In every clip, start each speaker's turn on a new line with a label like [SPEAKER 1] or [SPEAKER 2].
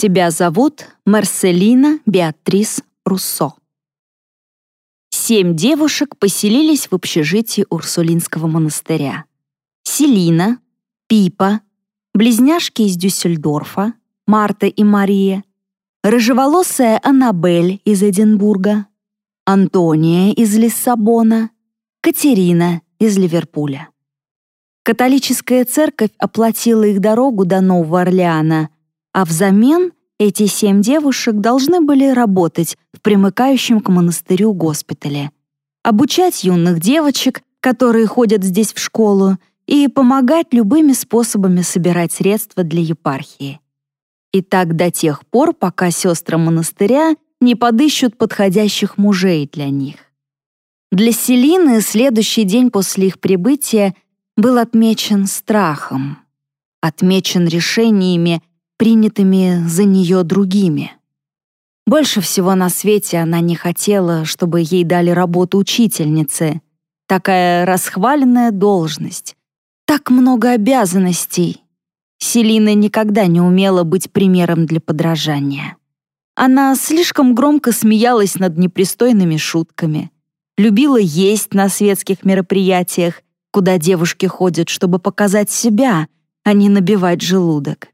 [SPEAKER 1] Тебя зовут Марселина Беатрис Руссо. Семь девушек поселились в общежитии Урсулинского монастыря. Селина, Пипа, близняшки из Дюссельдорфа, Марта и Мария, рыжеволосая Аннабель из Эдинбурга, Антония из Лиссабона, Катерина из Ливерпуля. Католическая церковь оплатила их дорогу до Нового Орлеана, а взамен эти семь девушек должны были работать в примыкающем к монастырю госпитале, обучать юных девочек, которые ходят здесь в школу, и помогать любыми способами собирать средства для епархии. И так до тех пор, пока сестры монастыря не подыщут подходящих мужей для них. Для Селины следующий день после их прибытия был отмечен страхом, отмечен решениями, принятыми за нее другими. Больше всего на свете она не хотела, чтобы ей дали работу учительницы. Такая расхваленная должность, так много обязанностей. Селина никогда не умела быть примером для подражания. Она слишком громко смеялась над непристойными шутками, любила есть на светских мероприятиях, куда девушки ходят, чтобы показать себя, а не набивать желудок.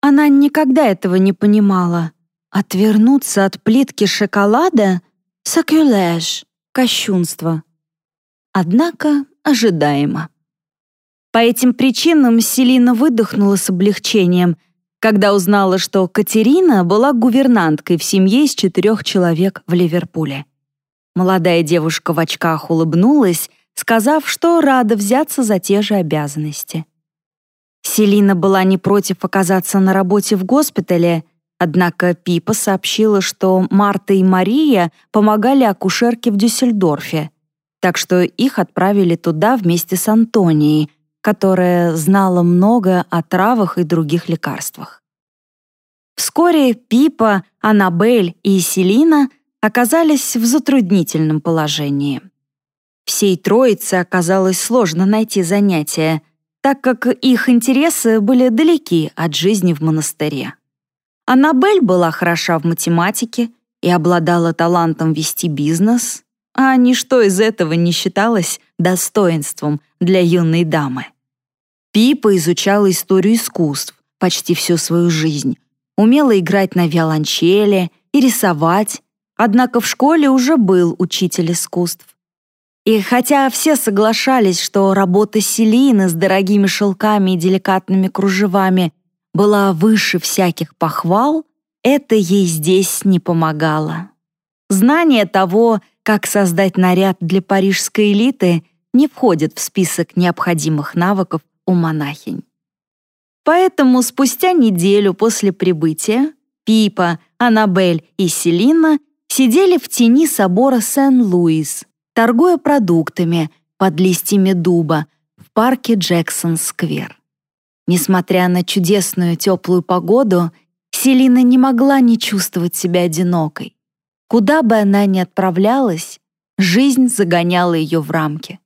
[SPEAKER 1] Она никогда этого не понимала. Отвернуться от плитки шоколада — сакюлеж, кощунство. Однако ожидаемо. По этим причинам Селина выдохнула с облегчением, когда узнала, что Катерина была гувернанткой в семье из четырех человек в Ливерпуле. Молодая девушка в очках улыбнулась, сказав, что рада взяться за те же обязанности. Селина была не против оказаться на работе в госпитале, однако Пипа сообщила, что Марта и Мария помогали акушерке в Дюссельдорфе, так что их отправили туда вместе с Антонией, которая знала много о травах и других лекарствах. Вскоре Пипа, Аннабель и Селина оказались в затруднительном положении. Всей троице оказалось сложно найти занятия, так как их интересы были далеки от жизни в монастыре. Аннабель была хороша в математике и обладала талантом вести бизнес, а ничто из этого не считалось достоинством для юной дамы. Пипа изучала историю искусств почти всю свою жизнь, умела играть на виолончели и рисовать, однако в школе уже был учитель искусств. И хотя все соглашались, что работа Селины с дорогими шелками и деликатными кружевами была выше всяких похвал, это ей здесь не помогало. Знание того, как создать наряд для парижской элиты, не входит в список необходимых навыков у монахинь. Поэтому спустя неделю после прибытия Пипа, Аннабель и Селина сидели в тени собора Сен-Луис, торгуя продуктами под листьями дуба в парке Джексон-сквер. Несмотря на чудесную теплую погоду, Селина не могла не чувствовать себя одинокой. Куда бы она ни отправлялась, жизнь загоняла ее в рамки.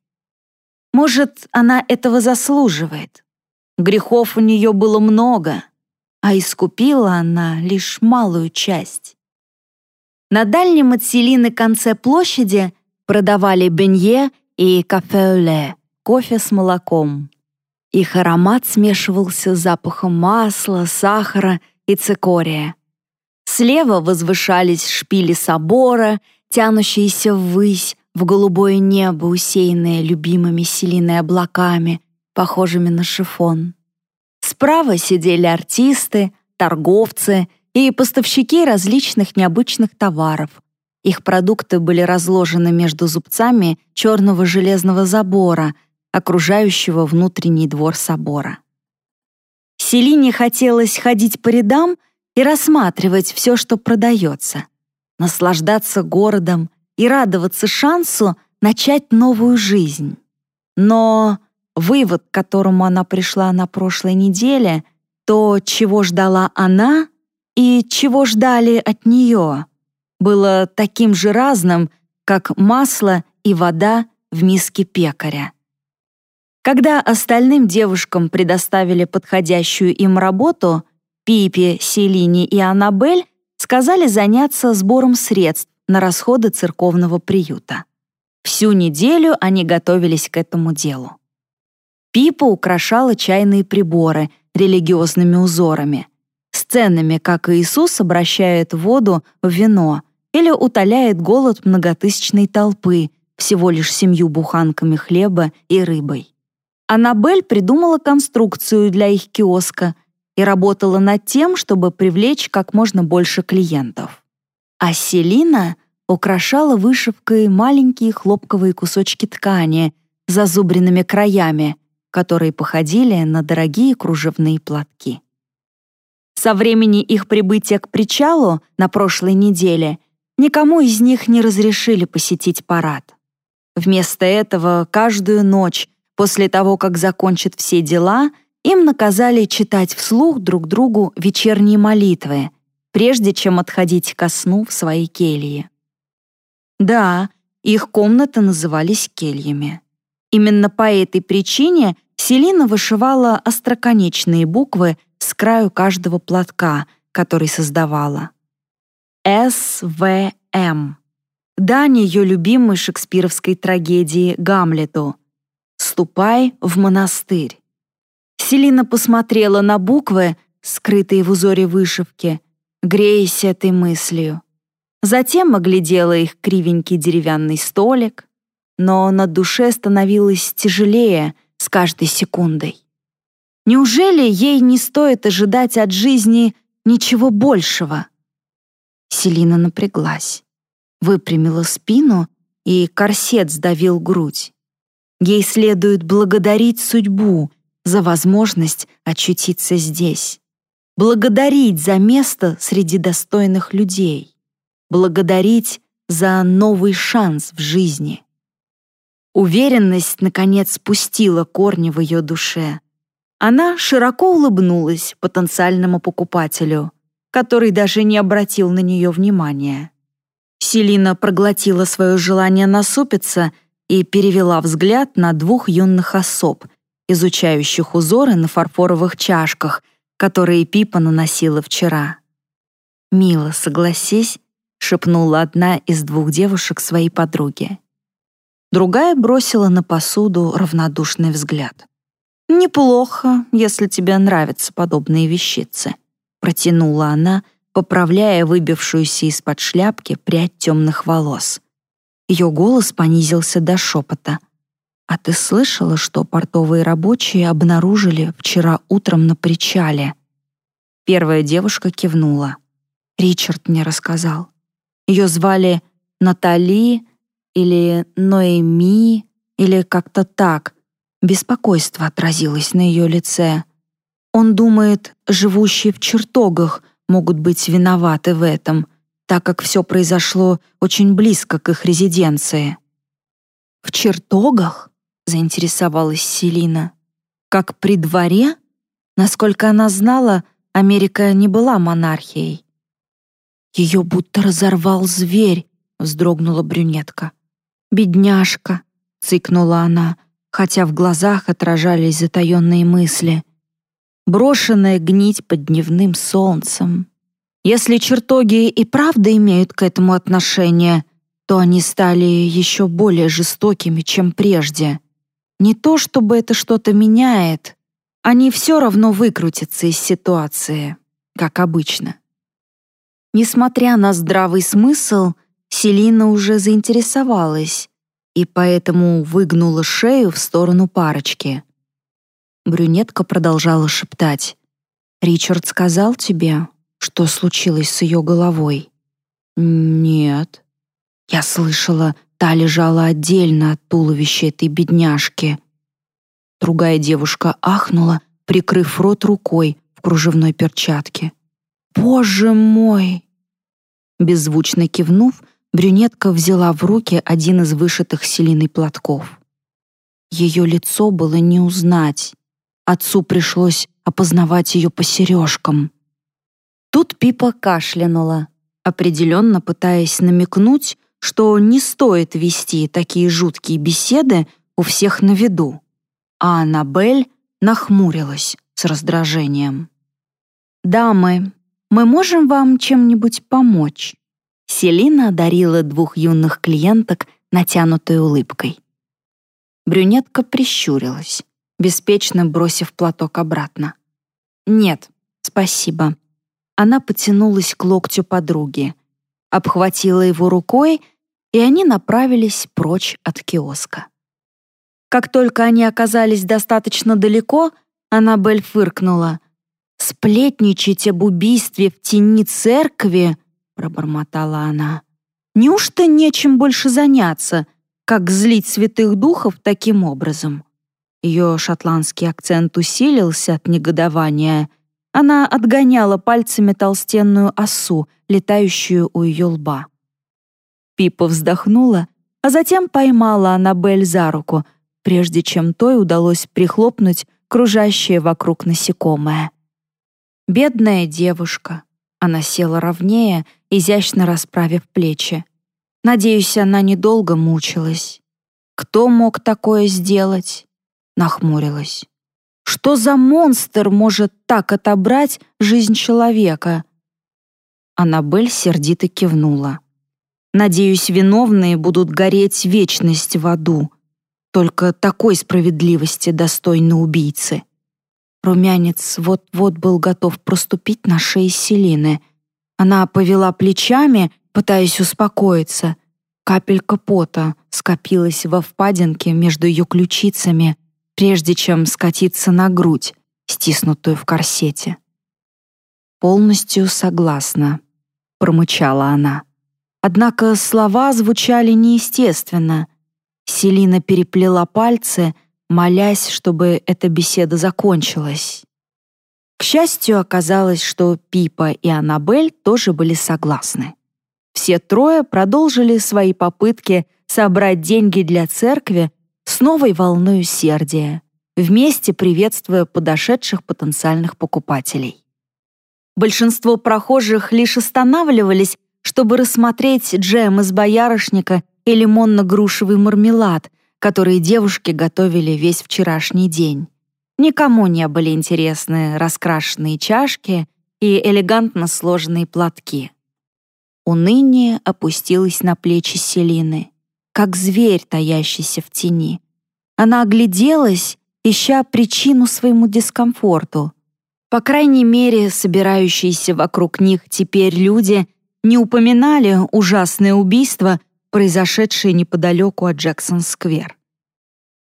[SPEAKER 1] Может, она этого заслуживает. Грехов у нее было много, а искупила она лишь малую часть. На дальнем от Селины конце площади продавали бенье и кафе-ле, кофе с молоком. Их аромат смешивался с запахом масла, сахара и цикория. Слева возвышались шпили собора, тянущиеся ввысь, в голубое небо, усеянное любимыми селиной облаками, похожими на шифон. Справа сидели артисты, торговцы и поставщики различных необычных товаров. Их продукты были разложены между зубцами черного железного забора, окружающего внутренний двор собора. Селине хотелось ходить по рядам и рассматривать все, что продается, наслаждаться городом и радоваться шансу начать новую жизнь. Но вывод, к которому она пришла на прошлой неделе, то, чего ждала она и чего ждали от нее, было таким же разным, как масло и вода в миске пекаря. Когда остальным девушкам предоставили подходящую им работу, Пипе, Селине и Аннабель сказали заняться сбором средств на расходы церковного приюта. Всю неделю они готовились к этому делу. Пипа украшала чайные приборы религиозными узорами, сценами, как Иисус обращает воду в вино или утоляет голод многотысячной толпы всего лишь семью буханками хлеба и рыбой. Аннабель придумала конструкцию для их киоска и работала над тем, чтобы привлечь как можно больше клиентов. А Селина украшала вышивкой маленькие хлопковые кусочки ткани с зазубренными краями, которые походили на дорогие кружевные платки. Со времени их прибытия к причалу на прошлой неделе никому из них не разрешили посетить парад. Вместо этого каждую ночь после того, как закончат все дела, им наказали читать вслух друг другу вечерние молитвы, прежде чем отходить ко сну в своей келье. Да, их комнаты назывались кельями. Именно по этой причине Селина вышивала остроконечные буквы с краю каждого платка, который создавала. СВМ. Дань ее любимой шекспировской трагедии «Гамлету». «Ступай в монастырь». Селина посмотрела на буквы, скрытые в узоре вышивки, греясь этой мыслью. Затем оглядела их кривенький деревянный столик, но на душе становилось тяжелее с каждой секундой. Неужели ей не стоит ожидать от жизни ничего большего? Селина напряглась, выпрямила спину, и корсет сдавил грудь. Ей следует благодарить судьбу за возможность очутиться здесь. Благодарить за место среди достойных людей. Благодарить за новый шанс в жизни. Уверенность, наконец, спустила корни в ее душе. Она широко улыбнулась потенциальному покупателю, который даже не обратил на нее внимания. Селина проглотила свое желание насупиться и перевела взгляд на двух юных особ, изучающих узоры на фарфоровых чашках, которые Пипа наносила вчера. «Мила, согласись», — шепнула одна из двух девушек своей подруге. Другая бросила на посуду равнодушный взгляд. «Неплохо, если тебе нравятся подобные вещицы», — протянула она, поправляя выбившуюся из-под шляпки прядь темных волос. Ее голос понизился до шепота. «А ты слышала, что портовые рабочие обнаружили вчера утром на причале?» Первая девушка кивнула. Ричард мне рассказал. Ее звали Натали или Ноэми, или как-то так, Беспокойство отразилось на ее лице. Он думает, живущие в чертогах могут быть виноваты в этом, так как все произошло очень близко к их резиденции. «В чертогах?» — заинтересовалась Селина. «Как при дворе?» Насколько она знала, Америка не была монархией. «Ее будто разорвал зверь», — вздрогнула брюнетка. «Бедняжка», — цыкнула она, хотя в глазах отражались затаенные мысли. Брошенная гнить под дневным солнцем. Если чертоги и правда имеют к этому отношение, то они стали еще более жестокими, чем прежде. Не то чтобы это что-то меняет, они все равно выкрутятся из ситуации, как обычно. Несмотря на здравый смысл, Селина уже заинтересовалась, и поэтому выгнула шею в сторону парочки. Брюнетка продолжала шептать. «Ричард сказал тебе, что случилось с ее головой?» «Нет». Я слышала, та лежала отдельно от туловища этой бедняжки. Другая девушка ахнула, прикрыв рот рукой в кружевной перчатке. «Боже мой!» Беззвучно кивнув, Брюнетка взяла в руки один из вышитых селиной платков. Ее лицо было не узнать. Отцу пришлось опознавать ее по сережкам. Тут Пипа кашлянула, определенно пытаясь намекнуть, что не стоит вести такие жуткие беседы у всех на виду. А Аннабель нахмурилась с раздражением. «Дамы, мы можем вам чем-нибудь помочь?» Селина одарила двух юных клиенток натянутой улыбкой. Брюнетка прищурилась, беспечно бросив платок обратно. «Нет, спасибо». Она потянулась к локтю подруги, обхватила его рукой, и они направились прочь от киоска. Как только они оказались достаточно далеко, Аннабель фыркнула. «Сплетничать об убийстве в тени церкви?» — пробормотала она. «Неужто нечем больше заняться, как злить святых духов таким образом?» Ее шотландский акцент усилился от негодования. Она отгоняла пальцами толстенную осу, летающую у ее лба. Пипа вздохнула, а затем поймала Аннабель за руку, прежде чем той удалось прихлопнуть кружащее вокруг насекомое. Бедная девушка. Она села ровнее, изящно расправив плечи. Надеюсь, она недолго мучилась. Кто мог такое сделать? Нахмурилась. Что за монстр может так отобрать жизнь человека? Аннабель сердито кивнула. Надеюсь, виновные будут гореть вечность в аду. Только такой справедливости достойны убийцы. Румянец вот-вот был готов проступить на шее Селины. Она повела плечами, пытаясь успокоиться. Капелька пота скопилась во впадинке между ее ключицами, прежде чем скатиться на грудь, стиснутую в корсете. «Полностью согласна», — промычала она. Однако слова звучали неестественно — Селина переплела пальцы, молясь, чтобы эта беседа закончилась. К счастью, оказалось, что Пипа и Аннабель тоже были согласны. Все трое продолжили свои попытки собрать деньги для церкви с новой волной усердия, вместе приветствуя подошедших потенциальных покупателей. Большинство прохожих лишь останавливались, чтобы рассмотреть джем из боярышника и лимонно-грушевый мармелад, которые девушки готовили весь вчерашний день. Никому не были интересны раскрашенные чашки и элегантно сложенные платки. Уныние опустилось на плечи Селины, как зверь, таящийся в тени. Она огляделась, ища причину своему дискомфорту. По крайней мере, собирающиеся вокруг них теперь люди не упоминали ужасное убийство, произошедшее неподалеку от Джексон-сквер.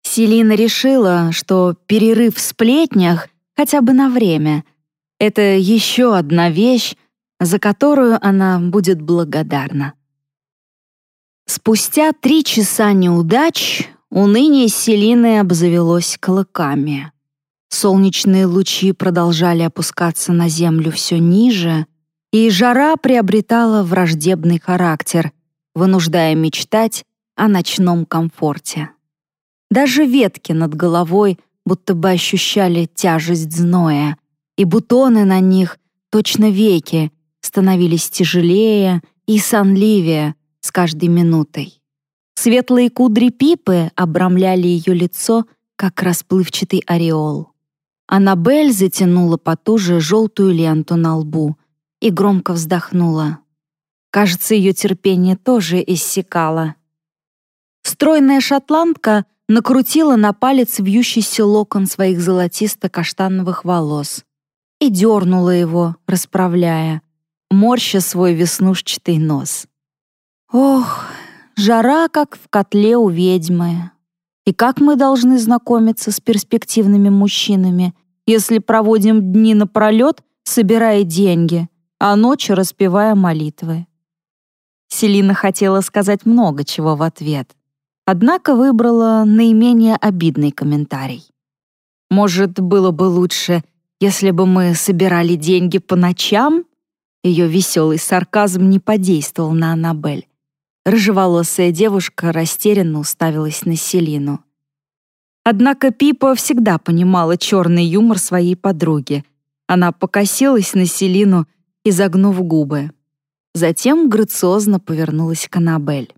[SPEAKER 1] Селина решила, что перерыв в сплетнях хотя бы на время — это еще одна вещь, за которую она будет благодарна. Спустя три часа неудач уныние Селины обзавелось клыками. Солнечные лучи продолжали опускаться на землю все ниже, и жара приобретала враждебный характер — вынуждая мечтать о ночном комфорте. Даже ветки над головой будто бы ощущали тяжесть зноя, и бутоны на них, точно веки, становились тяжелее и сонливее с каждой минутой. Светлые кудри Пипы обрамляли ее лицо, как расплывчатый ореол. Аннабель затянула потуже желтую ленту на лбу и громко вздохнула. Кажется, ее терпение тоже иссякало. Стройная шотландка накрутила на палец вьющийся локон своих золотисто-каштановых волос и дернула его, расправляя, морща свой веснушчатый нос. Ох, жара, как в котле у ведьмы. И как мы должны знакомиться с перспективными мужчинами, если проводим дни напролет, собирая деньги, а ночью распевая молитвы? Селина хотела сказать много чего в ответ, однако выбрала наименее обидный комментарий. «Может, было бы лучше, если бы мы собирали деньги по ночам?» Ее веселый сарказм не подействовал на Аннабель. Рыжеволосая девушка растерянно уставилась на Селину. Однако Пипа всегда понимала черный юмор своей подруги. Она покосилась на Селину, изогнув губы. Затем грациозно повернулась к Аннабель.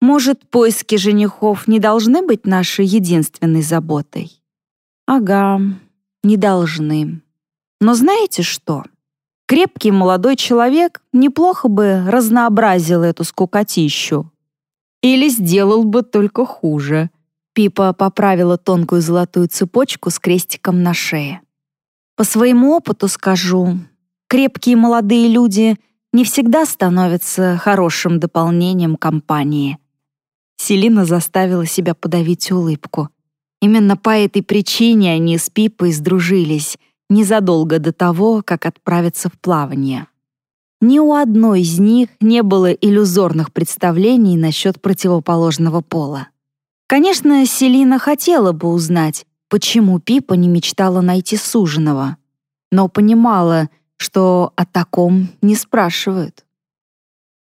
[SPEAKER 1] «Может, поиски женихов не должны быть нашей единственной заботой?» «Ага, не должны. Но знаете что? Крепкий молодой человек неплохо бы разнообразил эту скукотищу. Или сделал бы только хуже. Пипа поправила тонкую золотую цепочку с крестиком на шее. По своему опыту скажу, крепкие молодые люди не всегда становятся хорошим дополнением компании. Селина заставила себя подавить улыбку. Именно по этой причине они с Пипой сдружились, незадолго до того, как отправиться в плавание. Ни у одной из них не было иллюзорных представлений насчет противоположного пола. Конечно, Селина хотела бы узнать, почему Пипа не мечтала найти суженого, но понимала, что о таком не спрашивают.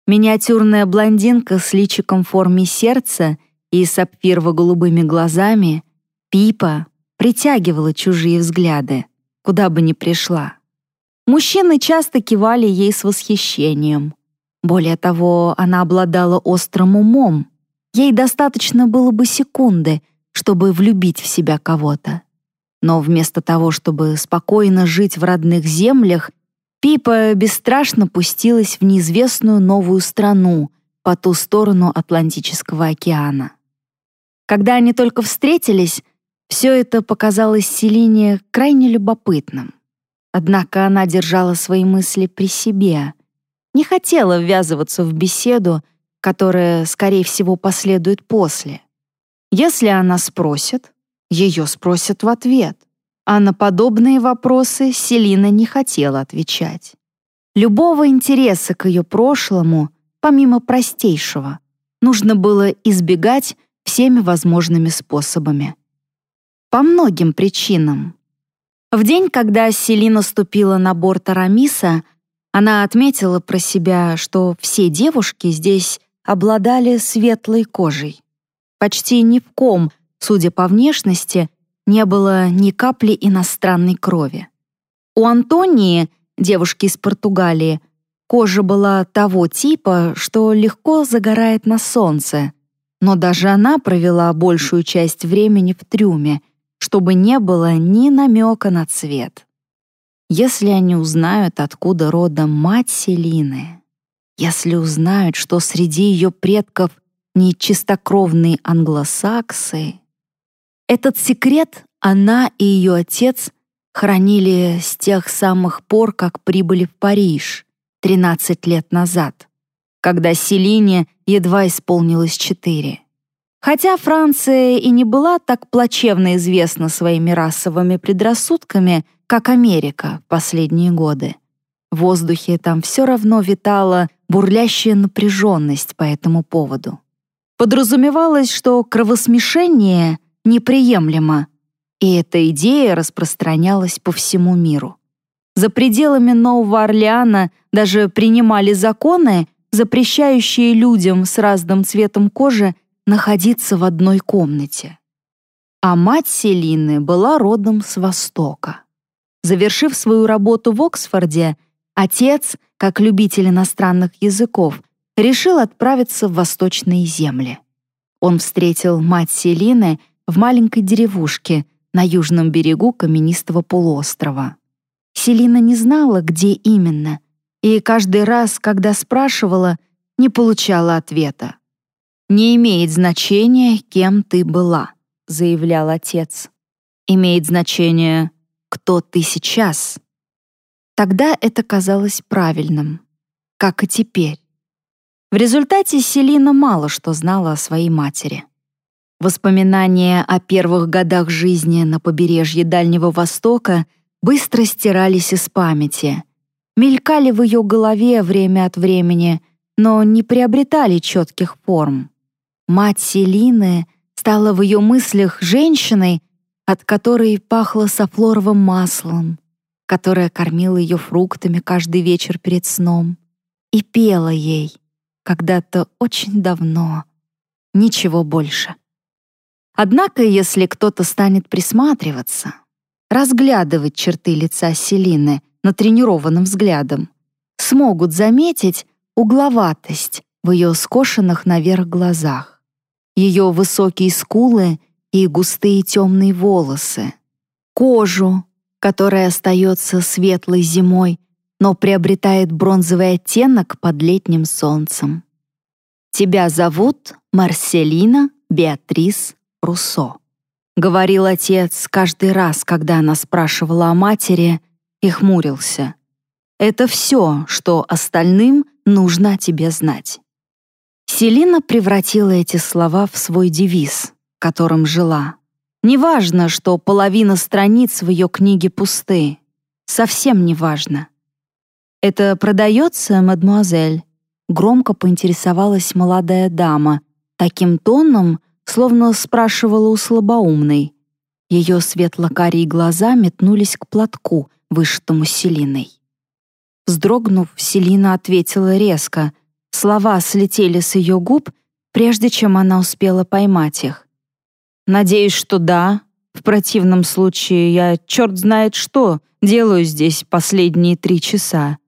[SPEAKER 1] Миниатюрная блондинка с личиком в форме сердца и сапфирово-голубыми глазами, Пипа, притягивала чужие взгляды куда бы ни пришла. Мужчины часто кивали ей с восхищением. Более того, она обладала острым умом. Ей достаточно было бы секунды, чтобы влюбить в себя кого-то. Но вместо того, чтобы спокойно жить в родных землях, Пипа бесстрашно пустилась в неизвестную новую страну по ту сторону Атлантического океана. Когда они только встретились, все это показалось Селине крайне любопытным. Однако она держала свои мысли при себе, не хотела ввязываться в беседу, которая, скорее всего, последует после. Если она спросит, ее спросят в ответ. А на подобные вопросы Селина не хотела отвечать. Любого интереса к ее прошлому, помимо простейшего, нужно было избегать всеми возможными способами. По многим причинам. В день, когда Селина ступила на борт Арамиса, она отметила про себя, что все девушки здесь обладали светлой кожей. Почти ни в ком, судя по внешности, не было ни капли иностранной крови. У Антонии, девушки из Португалии, кожа была того типа, что легко загорает на солнце, но даже она провела большую часть времени в трюме, чтобы не было ни намека на цвет. Если они узнают, откуда родом мать Селины, если узнают, что среди ее предков не чистокровные англосаксы, этот секрет она и ее отец хранили с тех самых пор, как прибыли в Париж 13 лет назад, когда Селине едва исполнилось четыре. Хотя Франция и не была так плачевно известна своими расовыми предрассудками, как Америка в последние годы. В воздухе там все равно витала бурлящая напряженность по этому поводу. Подразумевалось, что кровосмешение неприемлемо, и эта идея распространялась по всему миру. За пределами Нового Орлеана даже принимали законы, запрещающие людям с разным цветом кожи находиться в одной комнате. А мать Селины была родом с Востока. Завершив свою работу в Оксфорде, отец, как любитель иностранных языков, решил отправиться в восточные земли. Он встретил мать Селины в маленькой деревушке на южном берегу каменистого полуострова. Селина не знала, где именно, и каждый раз, когда спрашивала, не получала ответа. «Не имеет значения, кем ты была», — заявлял отец. «Имеет значение, кто ты сейчас». Тогда это казалось правильным, как и теперь. В результате Селина мало что знала о своей матери. Воспоминания о первых годах жизни на побережье Дальнего Востока быстро стирались из памяти, мелькали в ее голове время от времени, но не приобретали четких форм. Мать Селины стала в ее мыслях женщиной, от которой пахло софлоровым маслом, которая кормила ее фруктами каждый вечер перед сном и пела ей когда-то очень давно. Ничего больше. Однако, если кто-то станет присматриваться, разглядывать черты лица Селины натренированным взглядом, смогут заметить угловатость в ее скошенных наверх глазах ее высокие скулы и густые темные волосы, кожу, которая остается светлой зимой, но приобретает бронзовый оттенок под летним солнцем. «Тебя зовут Марселина Беатрис Руссо», — говорил отец каждый раз, когда она спрашивала о матери, и хмурился. «Это все, что остальным нужно о тебе знать». Селина превратила эти слова в свой девиз, которым жила. Неважно, что половина страниц в ее книге пусты. Совсем неважно. «Это продается, мадемуазель?» Громко поинтересовалась молодая дама, таким тоном, словно спрашивала у слабоумной. Ее светло-карие глаза метнулись к платку, вышитому Селиной. Вздрогнув, Селина ответила резко. Слова слетели с ее губ, прежде чем она успела поймать их. «Надеюсь, что да. В противном случае я черт знает что делаю здесь последние три часа.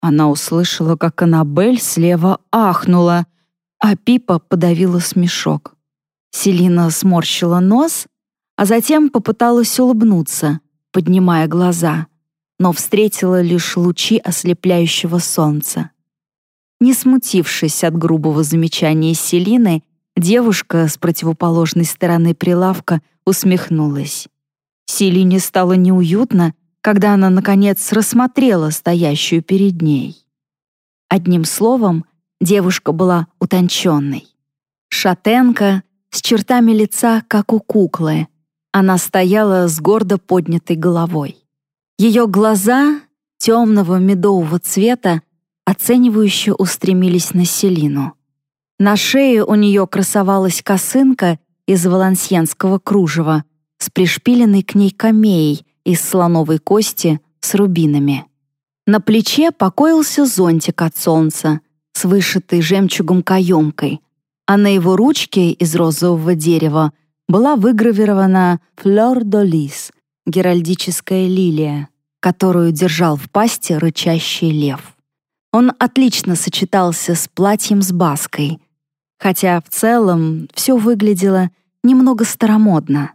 [SPEAKER 1] Она услышала, как Аннабель слева ахнула, а Пипа подавила смешок. Селина сморщила нос, а затем попыталась улыбнуться, поднимая глаза, но встретила лишь лучи ослепляющего солнца. Не смутившись от грубого замечания Селины, девушка с противоположной стороны прилавка усмехнулась. Селине стало неуютно, когда она, наконец, рассмотрела стоящую перед ней. Одним словом, девушка была утонченной. Шатенка с чертами лица, как у куклы. Она стояла с гордо поднятой головой. Ее глаза, темного медового цвета, оценивающе устремились на Селину. На шее у нее красовалась косынка из валансьенского кружева с пришпиленной к ней камеей из слоновой кости с рубинами. На плече покоился зонтик от солнца с вышитой жемчугом каемкой, а на его ручке из розового дерева была выгравирована «Флёр до лис» — геральдическая лилия, которую держал в пасти рычащий лев. Он отлично сочетался с платьем с баской, хотя в целом все выглядело немного старомодно.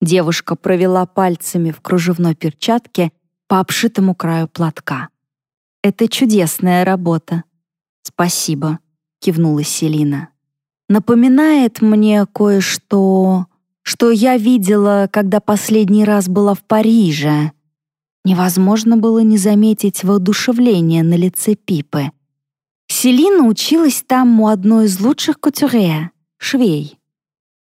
[SPEAKER 1] Девушка провела пальцами в кружевной перчатке по обшитому краю платка. «Это чудесная работа». «Спасибо», — кивнула Селина. «Напоминает мне кое-что, что я видела, когда последний раз была в Париже». Невозможно было не заметить воодушевление на лице Пипы. Селина училась там у одной из лучших кутюре — швей.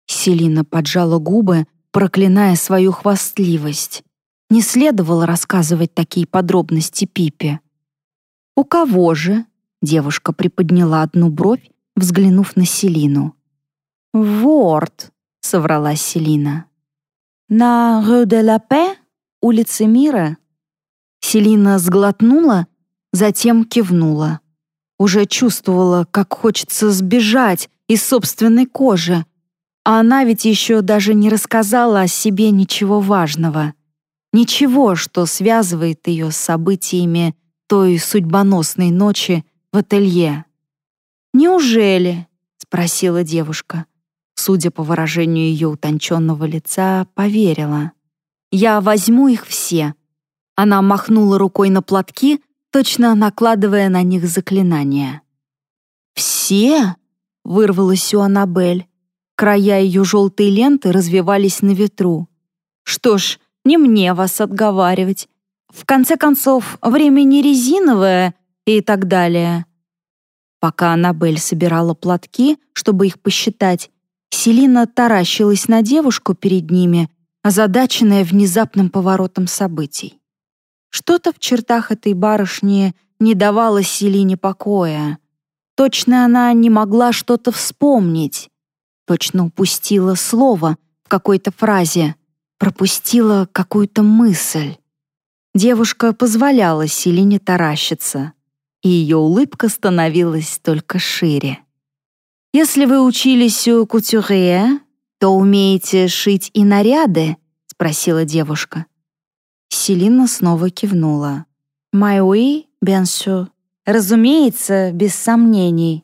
[SPEAKER 1] Селина поджала губы, проклиная свою хвастливость. Не следовало рассказывать такие подробности Пипе. «У кого же?» — девушка приподняла одну бровь, взглянув на Селину. «Ворд», — соврала Селина. «На Рue de la Paix? Улице Мира?» Селина сглотнула, затем кивнула. Уже чувствовала, как хочется сбежать из собственной кожи, а она ведь еще даже не рассказала о себе ничего важного. Ничего, что связывает ее с событиями той судьбоносной ночи в ателье. «Неужели?» — спросила девушка. Судя по выражению ее утонченного лица, поверила. «Я возьму их все». Она махнула рукой на платки, точно накладывая на них заклинания. «Все?» — вырвалось у Аннабель. Края ее желтой ленты развивались на ветру. «Что ж, не мне вас отговаривать. В конце концов, время не резиновое и так далее». Пока Аннабель собирала платки, чтобы их посчитать, Селина таращилась на девушку перед ними, озадаченная внезапным поворотом событий. Что-то в чертах этой барышни не давало Селине покоя. Точно она не могла что-то вспомнить. Точно упустила слово в какой-то фразе, пропустила какую-то мысль. Девушка позволяла Селине таращиться, и ее улыбка становилась только шире. «Если вы учились у кутюре, то умеете шить и наряды?» — спросила девушка. Селина снова кивнула. «My oui, bien sûr». «Разумеется, без сомнений».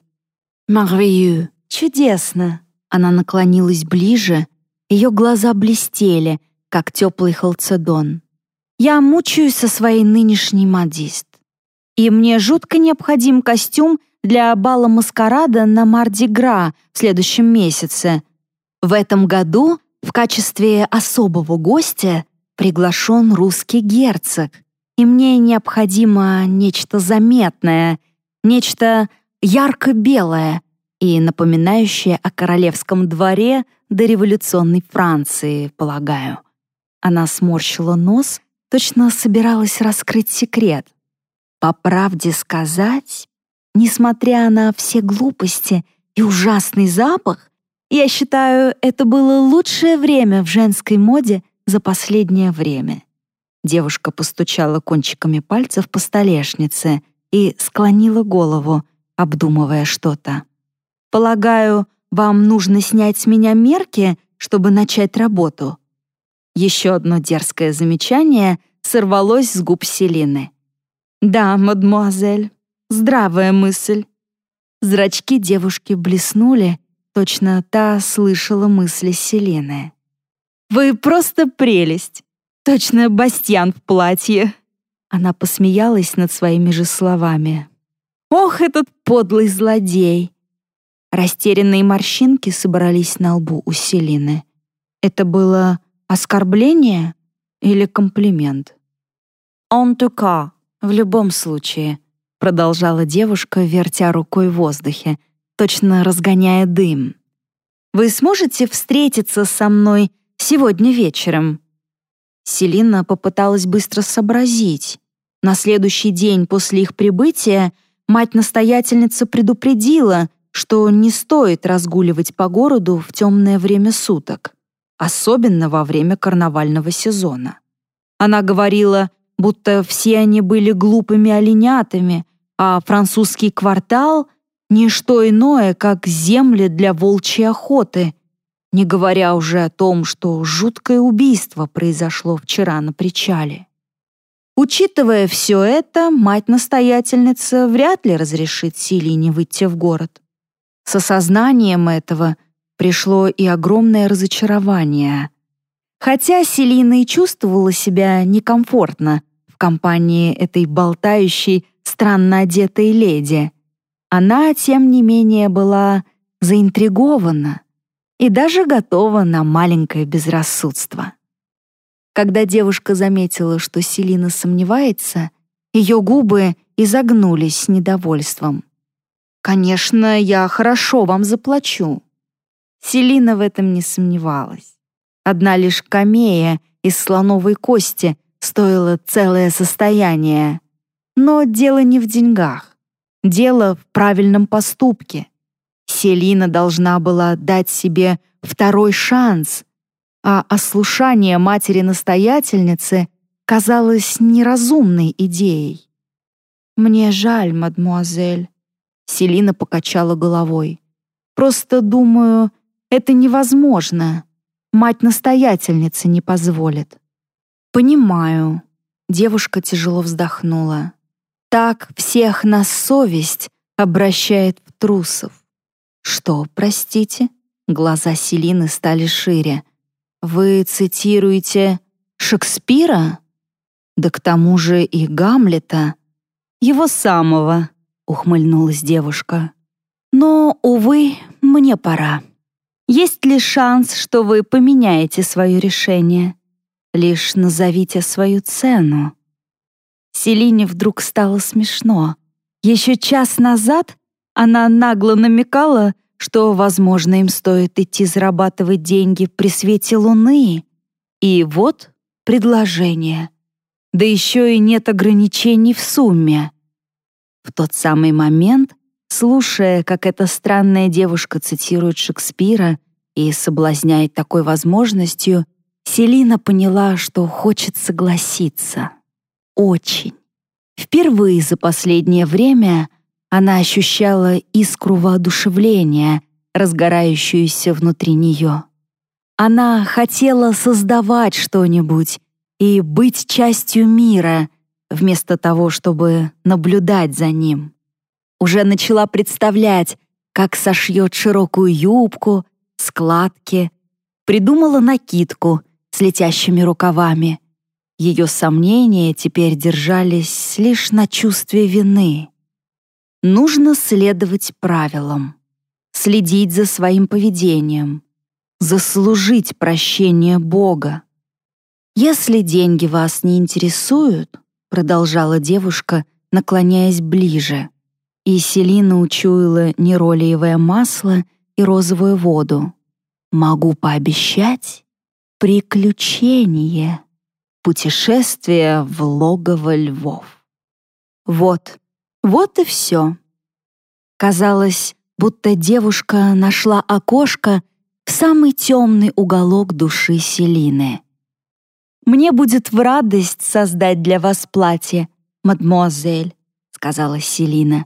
[SPEAKER 1] «Merveilleux». «Чудесно». Она наклонилась ближе, ее глаза блестели, как теплый халцедон. Я мучаюсь со своей нынешней модист. И мне жутко необходим костюм для бала маскарада на Марди-Гра в следующем месяце. В этом году в качестве особого гостя приглашен русский герцог, и мне необходимо нечто заметное, нечто ярко-белое и напоминающее о королевском дворе до революционной Франции, полагаю. Она сморщила нос, точно собиралась раскрыть секрет. По правде сказать, несмотря на все глупости и ужасный запах, я считаю, это было лучшее время в женской моде за последнее время. Девушка постучала кончиками пальцев по столешнице и склонила голову, обдумывая что-то. «Полагаю, вам нужно снять с меня мерки, чтобы начать работу?» Еще одно дерзкое замечание сорвалось с губ Селины. «Да, мадемуазель, здравая мысль». Зрачки девушки блеснули, точно та слышала мысли Селины. «Вы просто прелесть! Точно Бастьян в платье!» Она посмеялась над своими же словами. «Ох, этот подлый злодей!» Растерянные морщинки собрались на лбу у Селины. Это было оскорбление или комплимент? «Он тука, в любом случае», — продолжала девушка, вертя рукой в воздухе, точно разгоняя дым. «Вы сможете встретиться со мной сегодня вечером?» Селина попыталась быстро сообразить. На следующий день после их прибытия мать-настоятельница предупредила, что не стоит разгуливать по городу в темное время суток, особенно во время карнавального сезона. Она говорила, будто все они были глупыми оленятами, а французский квартал — ничто иное, как земли для волчьей охоты — не говоря уже о том, что жуткое убийство произошло вчера на причале. Учитывая все это, мать-настоятельница вряд ли разрешит Силине выйти в город. С осознанием этого пришло и огромное разочарование. Хотя Селина и чувствовала себя некомфортно в компании этой болтающей, странно одетой леди, она, тем не менее, была заинтригована и даже готова на маленькое безрассудство. Когда девушка заметила, что Селина сомневается, ее губы изогнулись с недовольством. «Конечно, я хорошо вам заплачу». Селина в этом не сомневалась. Одна лишь камея из слоновой кости стоила целое состояние. Но дело не в деньгах. Дело в правильном поступке — Селина должна была дать себе второй шанс, а ослушание матери-настоятельницы казалось неразумной идеей. «Мне жаль, мадмуазель», — Селина покачала головой. «Просто думаю, это невозможно. Мать-настоятельница не позволит». «Понимаю», — девушка тяжело вздохнула. «Так всех нас совесть обращает в трусов. «Что, простите?» Глаза Селины стали шире. «Вы цитируете Шекспира? Да к тому же и Гамлета. Его самого», — ухмыльнулась девушка. «Но, увы, мне пора. Есть ли шанс, что вы поменяете свое решение? Лишь назовите свою цену». Селине вдруг стало смешно. Еще час назад она нагло намекала, что, возможно, им стоит идти зарабатывать деньги при свете луны. И вот предложение. Да еще и нет ограничений в сумме. В тот самый момент, слушая, как эта странная девушка цитирует Шекспира и соблазняет такой возможностью, Селина поняла, что хочет согласиться. Очень. Впервые за последнее время она ощущала искру воодушевления, разгорающуюся внутри нее. Она хотела создавать что-нибудь и быть частью мира, вместо того, чтобы наблюдать за ним. Уже начала представлять, как сошьет широкую юбку, складки, придумала накидку с летящими рукавами. Ее сомнения теперь держались лишь на чувстве вины. Нужно следовать правилам, следить за своим поведением, заслужить прощение Бога. «Если деньги вас не интересуют», — продолжала девушка, наклоняясь ближе, и Селина учуяла неролиевое масло и розовую воду. «Могу пообещать приключение, путешествие в логово львов». Вот, вот и все. Казалось, будто девушка нашла окошко в самый темный уголок души Селины. «Мне будет в радость создать для вас платье, мадмуазель», сказала Селина.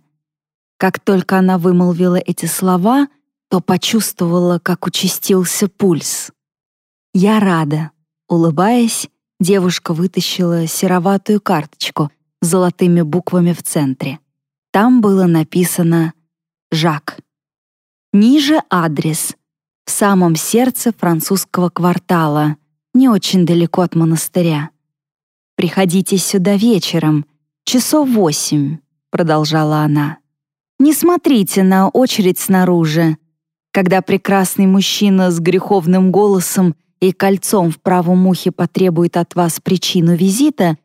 [SPEAKER 1] Как только она вымолвила эти слова, то почувствовала, как участился пульс. «Я рада», — улыбаясь, девушка вытащила сероватую карточку с золотыми буквами в центре. Там было написано «Жак». Ниже адрес. В самом сердце французского квартала, не очень далеко от монастыря. «Приходите сюда вечером, часов восемь», — продолжала она. «Не смотрите на очередь снаружи. Когда прекрасный мужчина с греховным голосом и кольцом в правом ухе потребует от вас причину визита,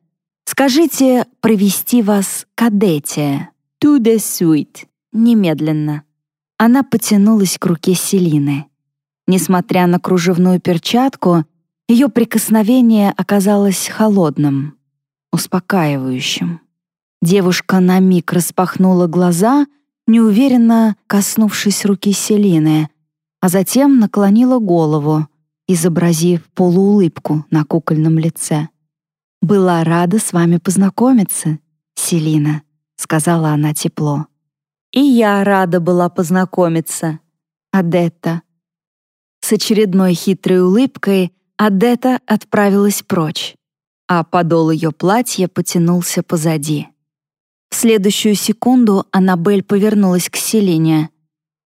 [SPEAKER 1] скажите провести вас к Адете, tout de suite, немедленно». Она потянулась к руке Селины. Несмотря на кружевную перчатку, ее прикосновение оказалось холодным, успокаивающим. Девушка на миг распахнула глаза, неуверенно коснувшись руки Селины, а затем наклонила голову, изобразив полуулыбку на кукольном лице. «Была рада с вами познакомиться, Селина», — сказала она тепло. «И я рада была познакомиться, Адетта». С очередной хитрой улыбкой Адетта отправилась прочь, а подол ее платья потянулся позади. В следующую секунду Аннабель повернулась к Селине.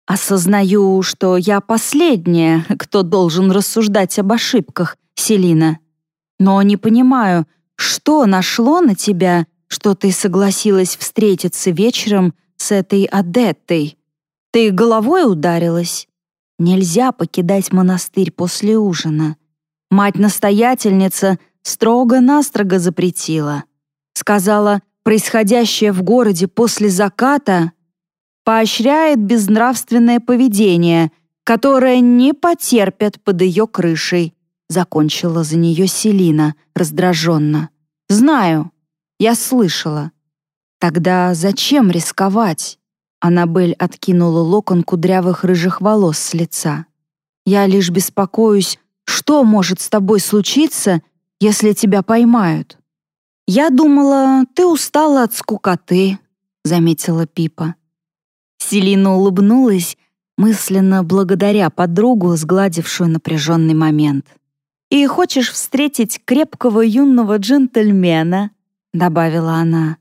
[SPEAKER 1] «Осознаю, что я последняя, кто должен рассуждать об ошибках, Селина. Но не понимаю, что нашло на тебя, что ты согласилась встретиться вечером с этой Адеттой? Ты головой ударилась? Нельзя покидать монастырь после ужина. Мать-настоятельница строго-настрого запретила. Сказала, происходящее в городе после заката поощряет безнравственное поведение, которое не потерпят под ее крышей, закончила за нее Селина раздраженно. «Знаю, я слышала. Тогда зачем рисковать?» Аннабель откинула локон кудрявых рыжих волос с лица. «Я лишь беспокоюсь, что может с тобой случиться, если тебя поймают?» «Я думала, ты устала от скукоты», — заметила Пипа. Селина улыбнулась, мысленно благодаря подругу, сгладившую напряженный момент. «И хочешь встретить крепкого юного джентльмена?» — добавила она.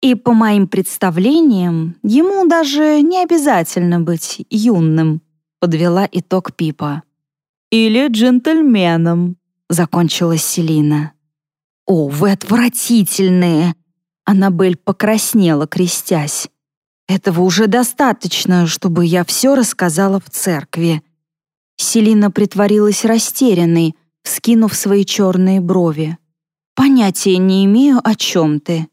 [SPEAKER 1] «И по моим представлениям, ему даже не обязательно быть юным», — подвела итог Пипа. «Или джентльменом», — закончила Селина. «О, вы отвратительные!» Аннабель покраснела, крестясь. «Этого уже достаточно, чтобы я все рассказала в церкви». Селина притворилась растерянной, вскинув свои черные брови. «Понятия не имею, о чем ты».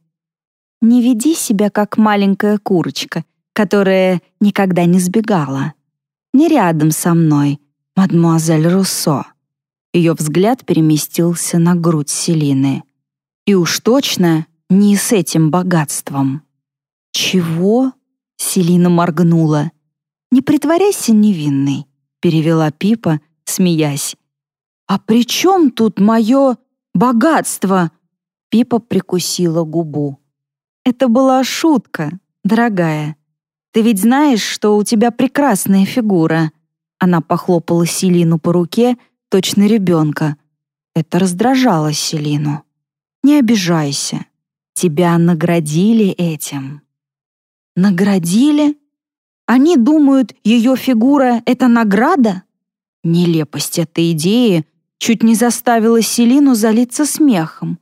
[SPEAKER 1] «Не веди себя, как маленькая курочка, которая никогда не сбегала. Не рядом со мной, мадемуазель Руссо». Ее взгляд переместился на грудь Селины. И уж точно не с этим богатством. «Чего?» — Селина моргнула. «Не притворяйся невинной», — перевела Пипа, смеясь. «А при чем тут мое богатство?» Пипа прикусила губу. «Это была шутка, дорогая. Ты ведь знаешь, что у тебя прекрасная фигура». Она похлопала Селину по руке, точно ребенка. Это раздражало Селину. «Не обижайся. Тебя наградили этим». «Наградили? Они думают, ее фигура — это награда?» Нелепость этой идеи чуть не заставила Селину залиться смехом.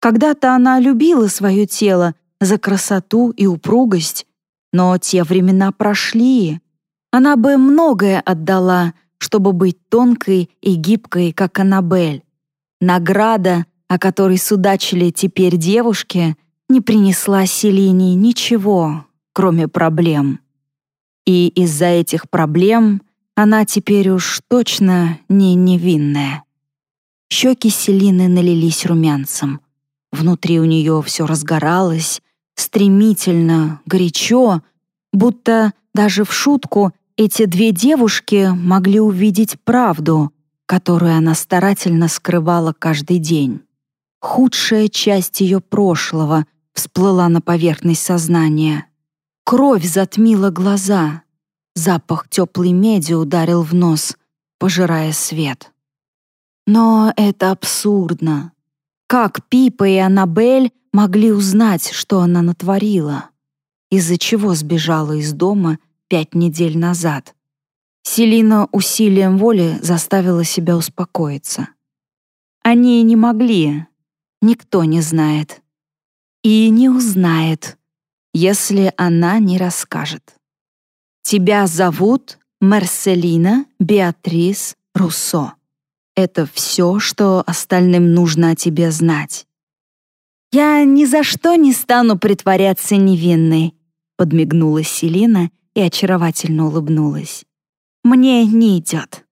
[SPEAKER 1] Когда-то она любила свое тело за красоту и упругость, но те времена прошли. Она бы многое отдала, чтобы быть тонкой и гибкой, как Аннабель. Награда, о которой судачили теперь девушки, не принесла Селине ничего, кроме проблем. И из-за этих проблем она теперь уж точно не невинная. Щеки Селины налились румянцем. Внутри у нее все разгоралось, стремительно, горячо, будто даже в шутку эти две девушки могли увидеть правду, которую она старательно скрывала каждый день. Худшая часть ее прошлого всплыла на поверхность сознания. Кровь затмила глаза. Запах теплой меди ударил в нос, пожирая свет. Но это абсурдно. Как Пипа и Аннабель могли узнать, что она натворила? Из-за чего сбежала из дома пять недель назад? Селина усилием воли заставила себя успокоиться. Они не могли. Никто не знает. И не узнает, если она не расскажет. Тебя зовут Марселина Беатрис Руссо. Это все, что остальным нужно о тебе знать. «Я ни за что не стану притворяться невинной», — подмигнула Селина и очаровательно улыбнулась. «Мне не идет».